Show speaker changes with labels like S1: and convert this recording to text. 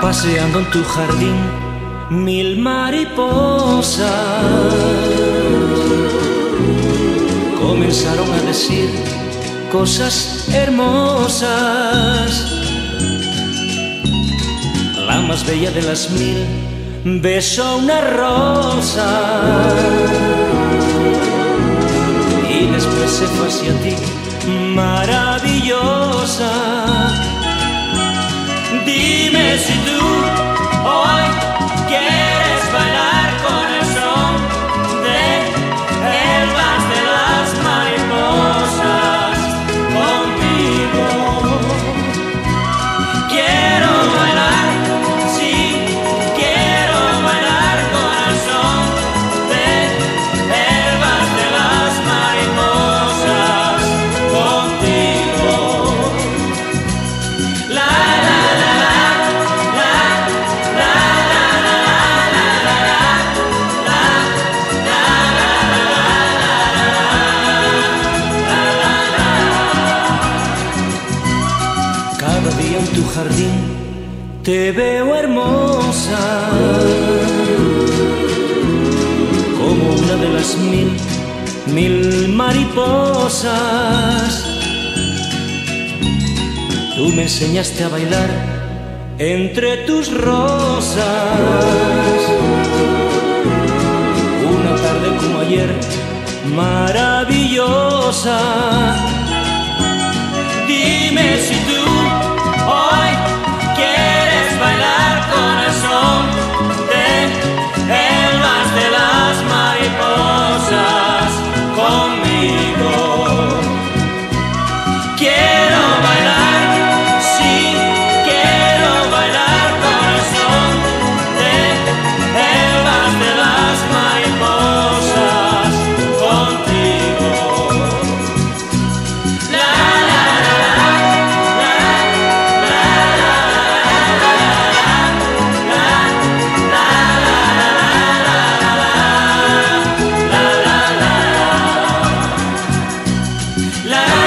S1: paseando en tu jardín mil mariposas comenzaron a decir cosas hermosas. Más bella de las mil. Besó una rosa. Y después se fue hacia ti maravillosa tu jardín te veo hermosa, como una de las mil, mil mariposas. Tú me enseñaste a bailar entre tus rosas. Una tarde como ayer, maravillosa La